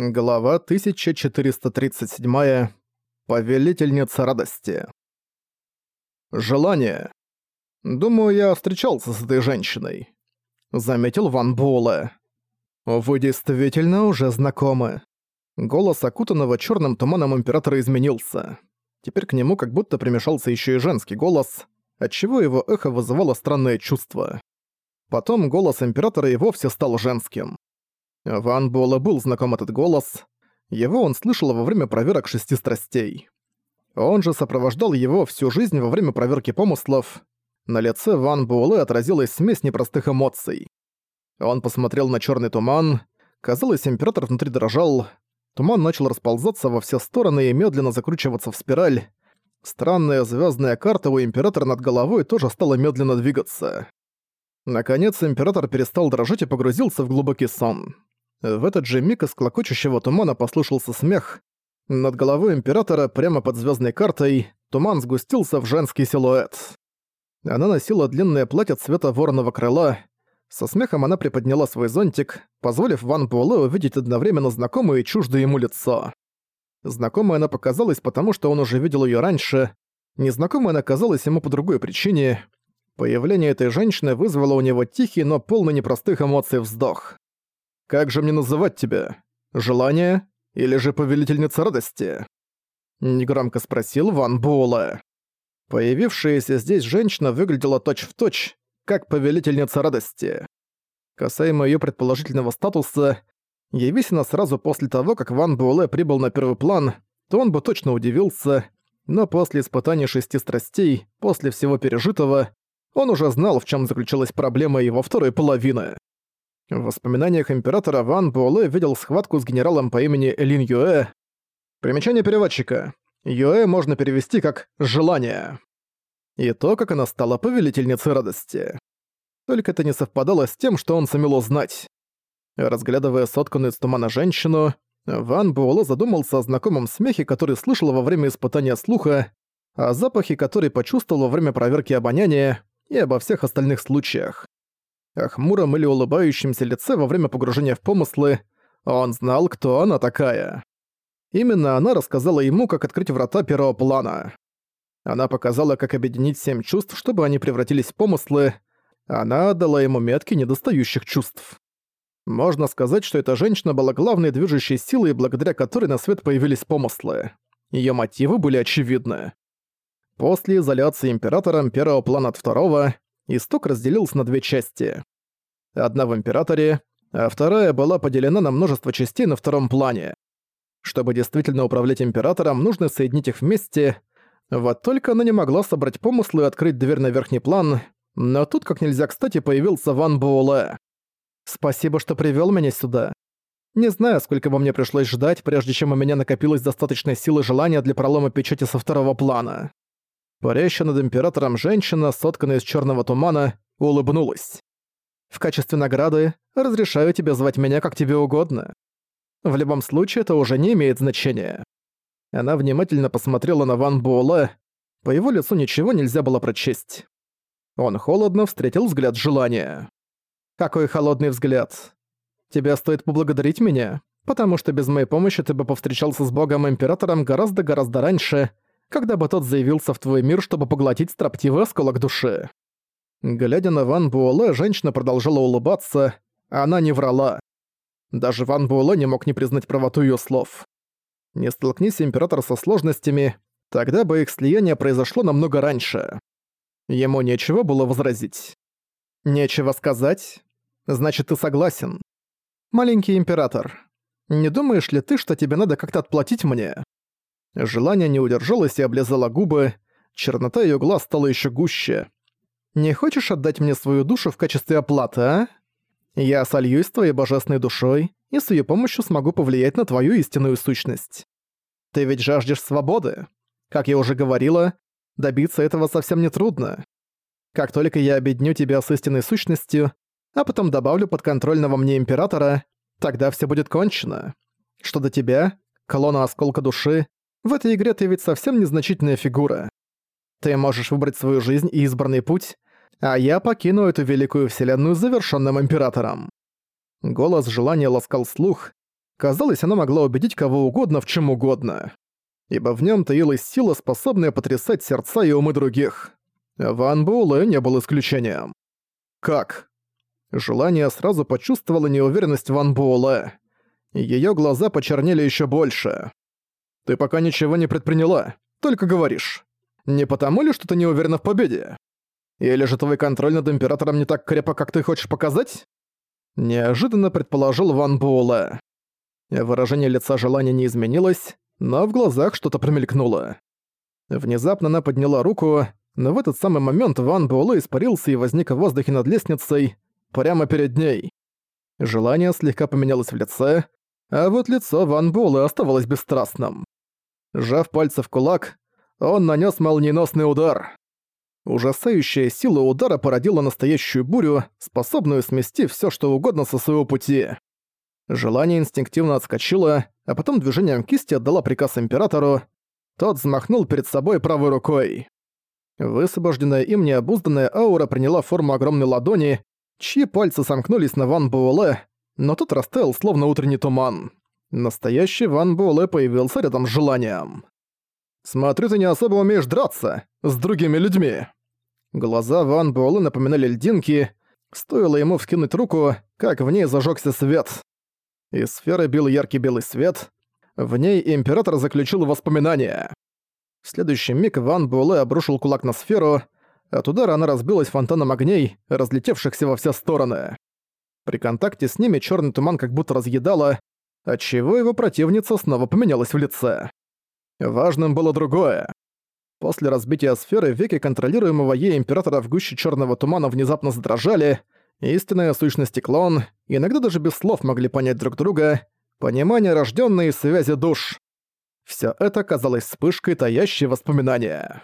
Глава 1437. Повелительница радости. Желание. Думаю, я встречался с этой женщиной. Заметил Ван Буэлэ. Вы действительно уже знакомы. Голос окутанного черным туманом императора изменился. Теперь к нему как будто примешался еще и женский голос, отчего его эхо вызывало странное чувство. Потом голос императора и вовсе стал женским. Ван Буэлэ был знаком этот голос. Его он слышал во время проверок шести страстей. Он же сопровождал его всю жизнь во время проверки помыслов. На лице Ван Буэлэ отразилась смесь непростых эмоций. Он посмотрел на черный туман. Казалось, император внутри дрожал. Туман начал расползаться во все стороны и медленно закручиваться в спираль. Странная звездная карта у императора над головой тоже стала медленно двигаться. Наконец император перестал дрожать и погрузился в глубокий сон. В этот же миг из клокочущего тумана послышался смех. Над головой Императора, прямо под звездной картой, туман сгустился в женский силуэт. Она носила длинное платье цвета вороного крыла. Со смехом она приподняла свой зонтик, позволив Ван Буэлэ увидеть одновременно знакомое и чуждое ему лицо. Знакомая она показалась, потому что он уже видел ее раньше. Незнакомая она казалась ему по другой причине. Появление этой женщины вызвало у него тихий, но полный непростых эмоций вздох. Как же мне называть тебя? Желание или же повелительница радости?» Негромко спросил Ван Буэлэ. Появившаяся здесь женщина выглядела точь-в-точь, точь, как повелительница радости. Касаемо ее предположительного статуса, явись она сразу после того, как Ван Буэлэ прибыл на первый план, то он бы точно удивился, но после испытания шести страстей, после всего пережитого, он уже знал, в чем заключалась проблема его второй половины. В воспоминаниях императора Ван Буэлэ видел схватку с генералом по имени Лин Юэ. Примечание переводчика. Юэ можно перевести как «желание». И то, как она стала повелительницей радости. Только это не совпадало с тем, что он сумел узнать. Разглядывая сотканную из тумана женщину, Ван Буэлэ задумался о знакомом смехе, который слышал во время испытания слуха, о запахе, который почувствовал во время проверки обоняния, и обо всех остальных случаях о хмуром или улыбающемся лице во время погружения в помыслы, он знал, кто она такая. Именно она рассказала ему, как открыть врата первого плана. Она показала, как объединить семь чувств, чтобы они превратились в помыслы. Она отдала ему метки недостающих чувств. Можно сказать, что эта женщина была главной движущей силой, благодаря которой на свет появились помыслы. Её мотивы были очевидны. После изоляции императором первого плана от второго, исток разделился на две части. Одна в Императоре, а вторая была поделена на множество частей на втором плане. Чтобы действительно управлять Императором, нужно соединить их вместе. Вот только она не могла собрать помыслы и открыть дверь на верхний план, но тут как нельзя кстати появился Ван Буэлэ. «Спасибо, что привёл меня сюда. Не знаю, сколько бы мне пришлось ждать, прежде чем у меня накопилось достаточной силы желания для пролома печати со второго плана». Парящая над Императором женщина, сотканная из черного тумана, улыбнулась. В качестве награды разрешаю тебе звать меня как тебе угодно. В любом случае это уже не имеет значения». Она внимательно посмотрела на Ван Буэлэ. По его лицу ничего нельзя было прочесть. Он холодно встретил взгляд желания. «Какой холодный взгляд. Тебе стоит поблагодарить меня, потому что без моей помощи ты бы повстречался с богом-императором гораздо-гораздо раньше, когда бы тот заявился в твой мир, чтобы поглотить строптивый осколок души. Глядя на Ван Буэлэ, женщина продолжала улыбаться, она не врала. Даже Ван Буэлэ не мог не признать правоту её слов. Не столкнись император со сложностями, тогда бы их слияние произошло намного раньше. Ему нечего было возразить. Нечего сказать? Значит, ты согласен. Маленький император, не думаешь ли ты, что тебе надо как-то отплатить мне? Желание не удержалось и облизало губы, чернота её глаз стала ещё гуще. Не хочешь отдать мне свою душу в качестве оплаты, а? Я сольюсь с твоей божественной душой и с ее помощью смогу повлиять на твою истинную сущность. Ты ведь жаждешь свободы. Как я уже говорила, добиться этого совсем не трудно. Как только я объединю тебя с истинной сущностью, а потом добавлю подконтрольного мне императора, тогда все будет кончено. Что до тебя, колонна осколка души, в этой игре ты ведь совсем незначительная фигура. Ты можешь выбрать свою жизнь и избранный путь, а я покину эту великую вселенную завершенным императором». Голос желания ласкал слух. Казалось, она могла убедить кого угодно в чем угодно. Ибо в нем таилась сила, способная потрясать сердца и умы других. Ван Буэлэ не был исключением. Как? Желание сразу почувствовало неуверенность Ван Буэлэ. Её глаза почернели ещё больше. «Ты пока ничего не предприняла, только говоришь. Не потому ли, что ты не уверена в победе? Или же твой контроль над Императором не так крепок, как ты хочешь показать?» Неожиданно предположил Ван Буэлэ. Выражение лица желания не изменилось, но в глазах что-то промелькнуло. Внезапно она подняла руку, но в этот самый момент Ван Буэлэ испарился и возник в воздухе над лестницей, прямо перед ней. Желание слегка поменялось в лице, а вот лицо Ван Буэлэ оставалось бесстрастным. Сжав пальцы в кулак, он нанес молниеносный удар. Ужасающая сила удара породила настоящую бурю, способную смести все, что угодно со своего пути. Желание инстинктивно отскочило, а потом движением кисти отдала приказ Императору. Тот взмахнул перед собой правой рукой. Высвобожденная им необузданная аура приняла форму огромной ладони, чьи пальцы сомкнулись на Ван Буэлэ, но тот растаял словно утренний туман. Настоящий Ван Буэлэ появился рядом с желанием. «Смотрю, ты не особо умеешь драться с другими людьми». Глаза Ван Буэлэ напоминали льдинки, стоило ему вскинуть руку, как в ней зажёгся свет. Из сферы бил яркий белый свет, в ней Император заключил воспоминания. В следующий миг Ван Буэлэ обрушил кулак на сферу, от удара она разбилась фонтаном огней, разлетевшихся во все стороны. При контакте с ними черный туман как будто разъедала, отчего его противница снова поменялась в лице. Важным было другое. После разбития сферы веки контролируемого ей императора в гуще черного тумана внезапно задрожали, истинная сущность и клон, иногда даже без слов могли понять друг друга, понимание рожденной из связи душ. Все это казалось вспышкой, таящей воспоминания.